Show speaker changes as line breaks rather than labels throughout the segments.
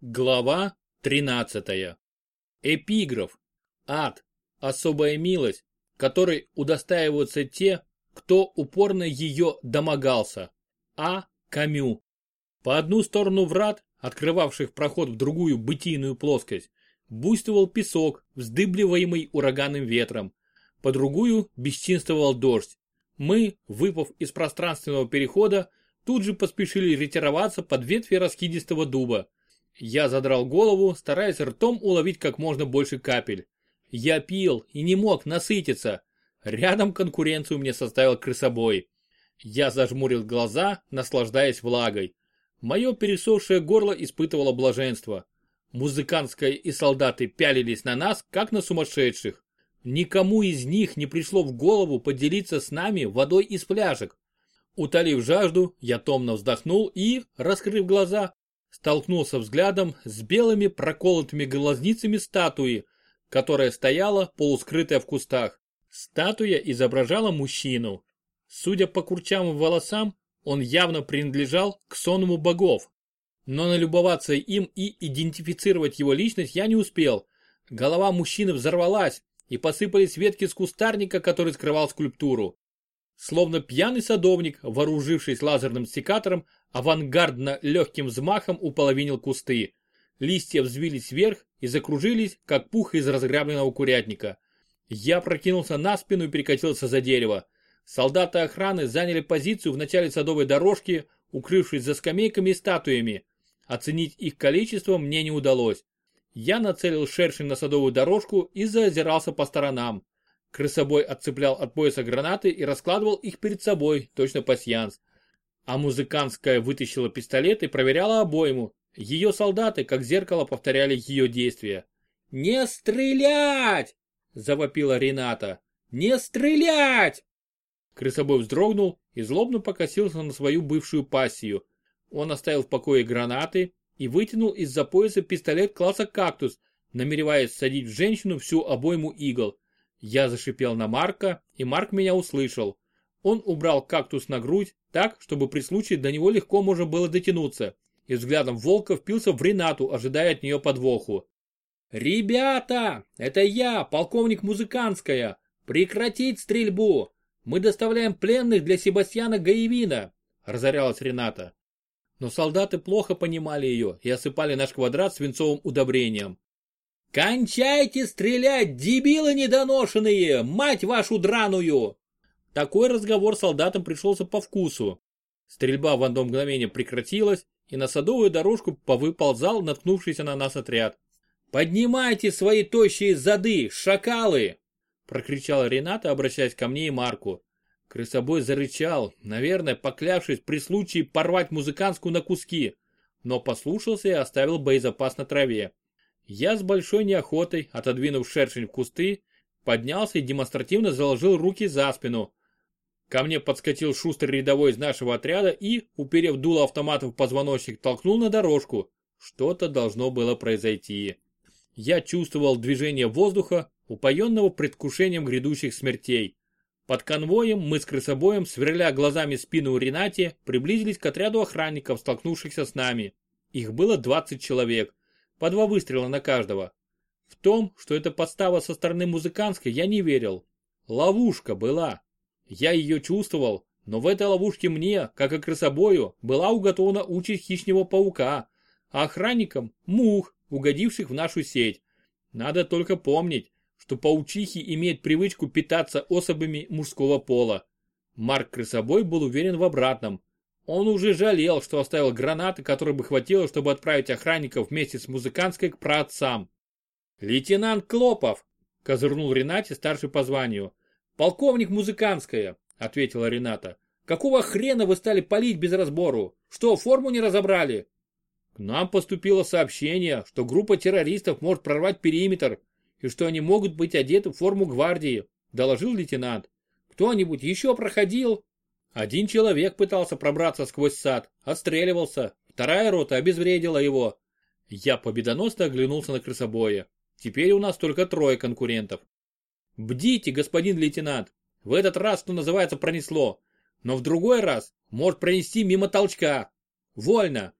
Глава 13. Эпиграф. Ад. Особая милость, которой удостаиваются те, кто упорно ее домогался. А. Камю. По одну сторону врат, открывавших проход в другую бытийную плоскость, буйствовал песок, вздыбливаемый ураганным ветром. По другую бесчинствовал дождь. Мы, выпав из пространственного перехода, тут же поспешили ретироваться под ветви раскидистого дуба. Я задрал голову, стараясь ртом уловить как можно больше капель. Я пил и не мог насытиться. Рядом конкуренцию мне составил крысобой. Я зажмурил глаза, наслаждаясь влагой. Мое пересохшее горло испытывало блаженство. Музыкантская и солдаты пялились на нас, как на сумасшедших. Никому из них не пришло в голову поделиться с нами водой из пляжек. Утолив жажду, я томно вздохнул и, раскрыв глаза, столкнулся взглядом с белыми проколотыми глазницами статуи, которая стояла полускрытая в кустах. Статуя изображала мужчину. Судя по курчавым волосам, он явно принадлежал к сонму богов. Но налюбоваться им и идентифицировать его личность я не успел. Голова мужчины взорвалась, и посыпались ветки с кустарника, который скрывал скульптуру. Словно пьяный садовник, вооружившись лазерным секатором, авангардно легким взмахом уполовинил кусты. Листья взвились вверх и закружились, как пух из разграбленного курятника. Я прокинулся на спину и перекатился за дерево. Солдаты охраны заняли позицию в начале садовой дорожки, укрывшись за скамейками и статуями. Оценить их количество мне не удалось. Я нацелил шершень на садовую дорожку и заозирался по сторонам. Крысобой отцеплял от пояса гранаты и раскладывал их перед собой, точно пасьянс а музыкантская вытащила пистолет и проверяла обойму. Ее солдаты, как зеркало, повторяли ее действия. «Не стрелять!» – завопила Рената. «Не стрелять!» Крысобой вздрогнул и злобно покосился на свою бывшую пассию. Он оставил в покое гранаты и вытянул из-за пояса пистолет класса «Кактус», намереваясь садить в женщину всю обойму игл. Я зашипел на Марка, и Марк меня услышал. Он убрал кактус на грудь так, чтобы при случае до него легко можно было дотянуться, и взглядом волка впился в Ренату, ожидая от нее подвоху. «Ребята, это я, полковник Музыканская! Прекратить стрельбу! Мы доставляем пленных для Себастьяна Гаевина!» – разорялась Рената. Но солдаты плохо понимали ее и осыпали наш квадрат свинцовым удобрением. «Кончайте стрелять, дебилы недоношенные! Мать вашу драную!» Такой разговор солдатам пришелся по вкусу. Стрельба в одно мгновение прекратилась, и на садовую дорожку повыползал наткнувшийся на нас отряд. «Поднимайте свои тощие зады, шакалы!» прокричала Рената, обращаясь ко мне и Марку. Крысобой зарычал, наверное, поклявшись при случае порвать музыкантскую на куски, но послушался и оставил боезапас на траве. Я с большой неохотой, отодвинув шершень в кусты, поднялся и демонстративно заложил руки за спину, Ко мне подскочил шустрый рядовой из нашего отряда и, уперев дуло автомата в позвоночник, толкнул на дорожку. Что-то должно было произойти. Я чувствовал движение воздуха, упоенного предвкушением грядущих смертей. Под конвоем мы с крысобоем, сверля глазами спину Ренате, приблизились к отряду охранников, столкнувшихся с нами. Их было 20 человек, по два выстрела на каждого. В том, что это подстава со стороны музыкантской, я не верил. Ловушка была. Я ее чувствовал, но в этой ловушке мне, как и крысобою, была уготована участь хищного паука, а охранникам – мух, угодивших в нашу сеть. Надо только помнить, что паучихи имеют привычку питаться особами мужского пола. Марк Крысобой был уверен в обратном. Он уже жалел, что оставил гранаты, которые бы хватило, чтобы отправить охранников вместе с музыкантской к праотцам. «Лейтенант Клопов!» – козырнул Ренате старший по званию. «Полковник Музыканская», — ответила Рената. «Какого хрена вы стали палить без разбору? Что, форму не разобрали?» «К нам поступило сообщение, что группа террористов может прорвать периметр и что они могут быть одеты в форму гвардии», — доложил лейтенант. «Кто-нибудь еще проходил?» Один человек пытался пробраться сквозь сад, отстреливался, вторая рота обезвредила его. Я победоносно оглянулся на крысобоя. Теперь у нас только трое конкурентов. Бдите, господин лейтенант. В этот раз, что называется, пронесло. Но в другой раз может пронести мимо толчка. Вольно.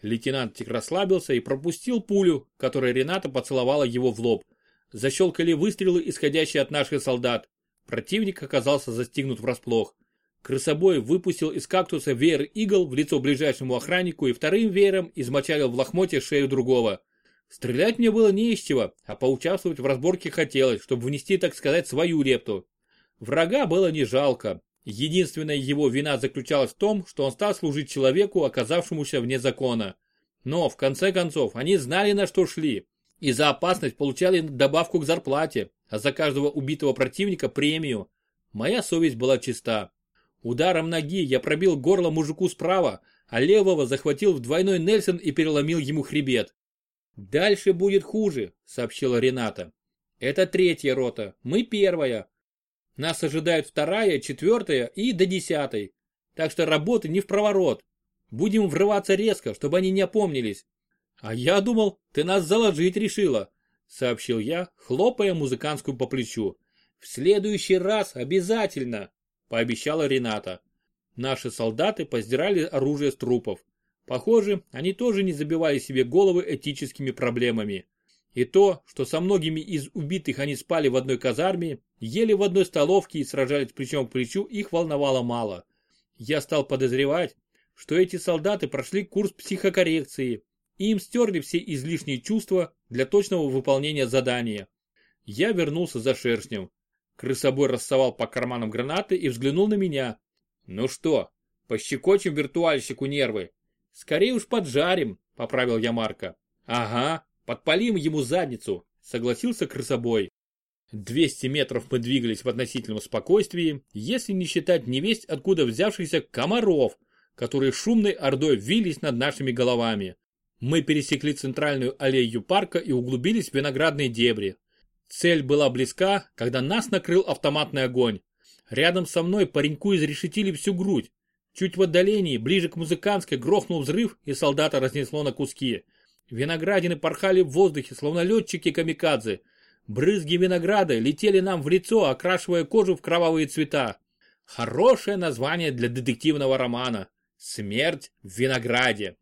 Лейтенантик расслабился и пропустил пулю, которой Рената поцеловала его в лоб. Защелкали выстрелы, исходящие от наших солдат. Противник оказался застигнут врасплох. Крысобой выпустил из кактуса веер игл в лицо ближайшему охраннику и вторым веером измочалил в лохмоте шею другого. Стрелять мне было не из чего, а поучаствовать в разборке хотелось, чтобы внести, так сказать, свою лепту. Врага было не жалко. Единственная его вина заключалась в том, что он стал служить человеку, оказавшемуся вне закона. Но, в конце концов, они знали, на что шли. И за опасность получали добавку к зарплате, а за каждого убитого противника премию. Моя совесть была чиста. Ударом ноги я пробил горло мужику справа, а левого захватил в двойной Нельсон и переломил ему хребет. «Дальше будет хуже», — сообщила Рената. «Это третья рота, мы первая. Нас ожидает вторая, четвертая и до десятой. Так что работы не в проворот. Будем врываться резко, чтобы они не опомнились. А я думал, ты нас заложить решила, сообщил я, хлопая музыкантскую по плечу. В следующий раз обязательно, пообещала Рената. Наши солдаты поздирали оружие с трупов. Похоже, они тоже не забивали себе головы этическими проблемами. И то, что со многими из убитых они спали в одной казарме, ели в одной столовке и сражались плечом к плечу, их волновало мало. Я стал подозревать, что эти солдаты прошли курс психокоррекции, и им стерли все излишние чувства для точного выполнения задания. Я вернулся за шершнем. Крысобой рассовал по карманам гранаты и взглянул на меня. Ну что, пощекочем виртуальщику нервы? Скорее уж поджарим, поправил я Марка. Ага, Подпалим ему задницу, согласился крысобой. 200 метров мы двигались в относительном спокойствии, если не считать невесть откуда взявшихся комаров, которые шумной ордой вились над нашими головами. Мы пересекли центральную аллею парка и углубились в виноградные дебри. Цель была близка, когда нас накрыл автоматный огонь. Рядом со мной пареньку изрешетили всю грудь. Чуть в отдалении, ближе к музыкантской, грохнул взрыв и солдата разнесло на куски. Виноградины порхали в воздухе, словно летчики-камикадзе. Брызги винограда летели нам в лицо, окрашивая кожу в кровавые цвета. Хорошее название для детективного романа. Смерть в винограде.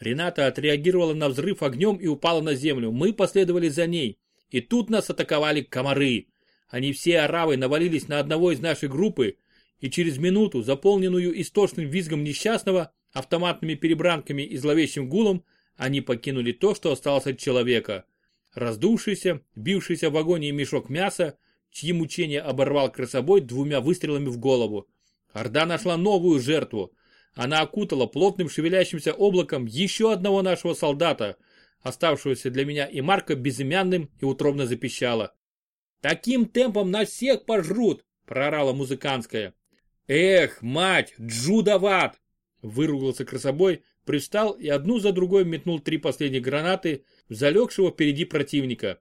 Рената отреагировала на взрыв огнем и упала на землю. Мы последовали за ней. И тут нас атаковали комары. Они все оравой навалились на одного из нашей группы, и через минуту, заполненную истошным визгом несчастного, автоматными перебранками и зловещим гулом, они покинули то, что осталось от человека. Раздувшийся, бившийся в агонии мешок мяса, чьи мучения оборвал красобой двумя выстрелами в голову. Орда нашла новую жертву. Она окутала плотным шевелящимся облаком еще одного нашего солдата, оставшегося для меня и Марка безымянным и утробно запищала. «Таким темпом нас всех пожрут!» – прорала музыкантская. «Эх, мать, джудоват!» – выругался красобой, Пристал и одну за другой метнул три последние гранаты в залегшего впереди противника.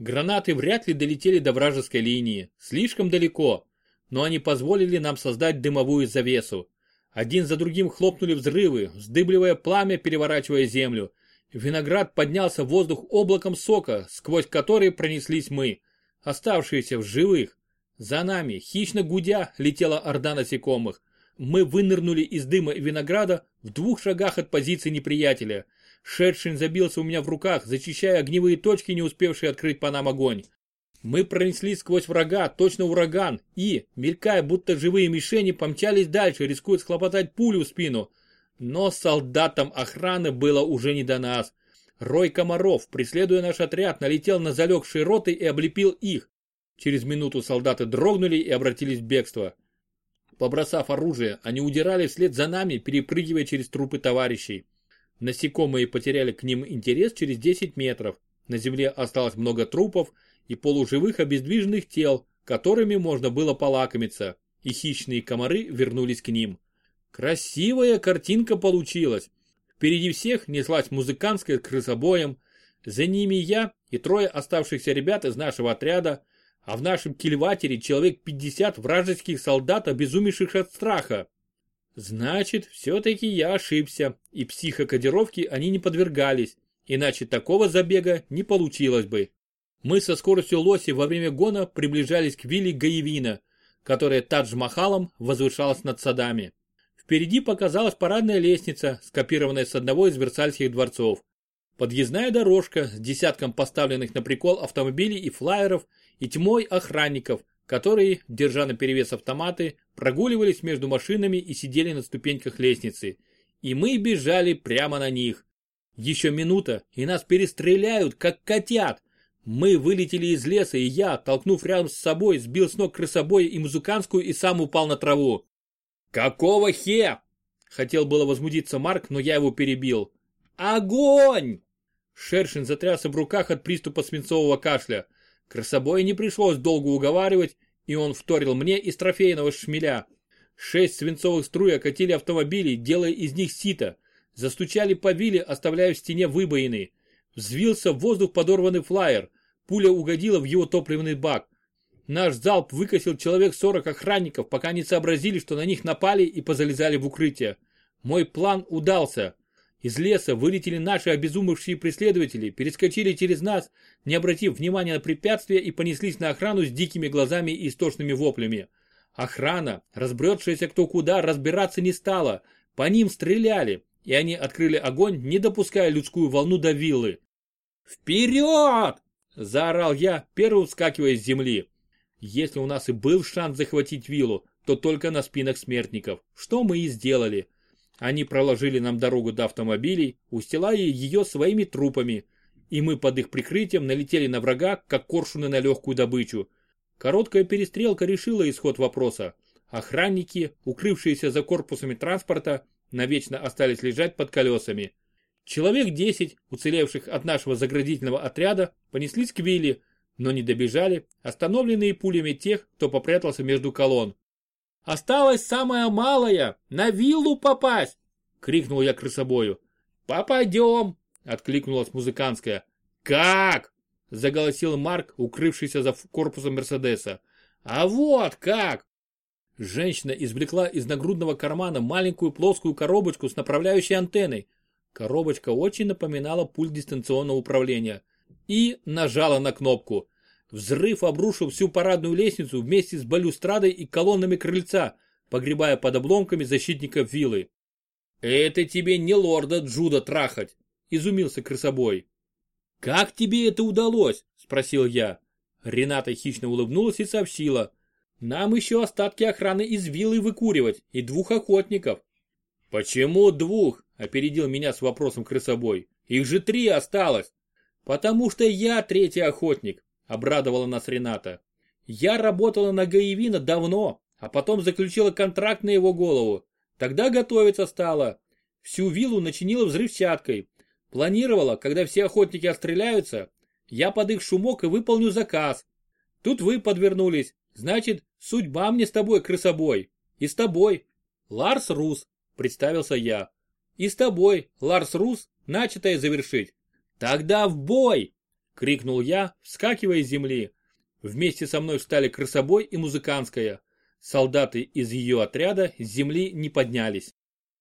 Гранаты вряд ли долетели до вражеской линии, слишком далеко, но они позволили нам создать дымовую завесу. Один за другим хлопнули взрывы, вздыбливая пламя, переворачивая землю. Виноград поднялся в воздух облаком сока, сквозь который пронеслись мы, оставшиеся в живых. За нами, хищно гудя, летела орда насекомых. Мы вынырнули из дыма винограда в двух шагах от позиции неприятеля. Шедшин забился у меня в руках, зачищая огневые точки, не успевшие открыть по нам огонь. Мы пронеслись сквозь врага, точно ураган, и, мелькая будто живые мишени, помчались дальше, рискуя схлопотать пулю в спину. Но солдатам охраны было уже не до нас. Рой комаров, преследуя наш отряд, налетел на залегшие роты и облепил их. Через минуту солдаты дрогнули и обратились в бегство. Побросав оружие, они удирали вслед за нами, перепрыгивая через трупы товарищей. Насекомые потеряли к ним интерес через 10 метров. На земле осталось много трупов и полуживых обездвиженных тел, которыми можно было полакомиться, и хищные комары вернулись к ним. Красивая картинка получилась. Впереди всех неслась музыкантская крысобоем, за ними я и трое оставшихся ребят из нашего отряда, а в нашем кильватере человек 50 вражеских солдат, обезумевших от страха. Значит, все-таки я ошибся, и психокодировки они не подвергались, иначе такого забега не получилось бы. Мы со скоростью лоси во время гона приближались к вилле Гаевина, которая Тадж-Махалом возвышалась над садами. Впереди показалась парадная лестница, скопированная с одного из версальских дворцов. Подъездная дорожка с десятком поставленных на прикол автомобилей и флайеров и тьмой охранников, которые, держа на перевес автоматы, прогуливались между машинами и сидели на ступеньках лестницы. И мы бежали прямо на них. Еще минута, и нас перестреляют, как котят. Мы вылетели из леса, и я, толкнув рядом с собой, сбил с ног крысобоя и музыкантскую и сам упал на траву. «Какого хе?» Хотел было возмутиться Марк, но я его перебил. «Огонь!» Шершин затрясся в руках от приступа свинцового кашля. Красобоя не пришлось долго уговаривать, и он вторил мне из трофейного шмеля. Шесть свинцовых струй окатили автомобили, делая из них сито. Застучали по виле, оставляя в стене выбоины. Взвился в воздух подорванный флайер. Пуля угодила в его топливный бак. Наш залп выкосил человек 40 охранников, пока не сообразили, что на них напали и позалезали в укрытие. Мой план удался. Из леса вылетели наши обезумевшие преследователи, перескочили через нас, не обратив внимания на препятствия и понеслись на охрану с дикими глазами и истошными воплями. Охрана, разбредшаяся кто куда, разбираться не стала. По ним стреляли, и они открыли огонь, не допуская людскую волну до виллы. «Вперед!» – заорал я, первым вскакивая с земли. Если у нас и был шанс захватить виллу, то только на спинах смертников, что мы и сделали. Они проложили нам дорогу до автомобилей, устилая ее своими трупами, и мы под их прикрытием налетели на врага, как коршуны на легкую добычу. Короткая перестрелка решила исход вопроса. Охранники, укрывшиеся за корпусами транспорта, навечно остались лежать под колесами. Человек 10, уцелевших от нашего заградительного отряда, понеслись к Вилле, но не добежали, остановленные пулями тех, кто попрятался между колонн. Осталось самое малое, на виллу попасть!» — крикнул я крысобою. «Попадем!» — откликнулась музыкантская. «Как?» — заголосил Марк, укрывшийся за корпусом Мерседеса. «А вот как!» Женщина извлекла из нагрудного кармана маленькую плоскую коробочку с направляющей антенной. Коробочка очень напоминала пульт дистанционного управления. И нажала на кнопку. Взрыв обрушил всю парадную лестницу вместе с балюстрадой и колоннами крыльца, погребая под обломками защитников виллы. «Это тебе не лорда Джуда трахать!» – изумился крысобой. «Как тебе это удалось?» – спросил я. Рената хищно улыбнулась и сообщила. «Нам еще остатки охраны из виллы выкуривать и двух охотников». «Почему двух?» – опередил меня с вопросом крысобой. «Их же три осталось». «Потому что я третий охотник», обрадовала нас Рената. Я работала на Гаевина давно, а потом заключила контракт на его голову. Тогда готовиться стала. Всю виллу начинила взрывчаткой. Планировала, когда все охотники отстреляются, я под их шумок и выполню заказ. Тут вы подвернулись. Значит, судьба мне с тобой, крысобой. И с тобой. Ларс Рус, представился я. И с тобой, Ларс Рус, начатое завершить. Тогда в бой! — крикнул я, вскакивая с земли. Вместе со мной встали крысобой и музыкантская. Солдаты из ее отряда с земли не поднялись.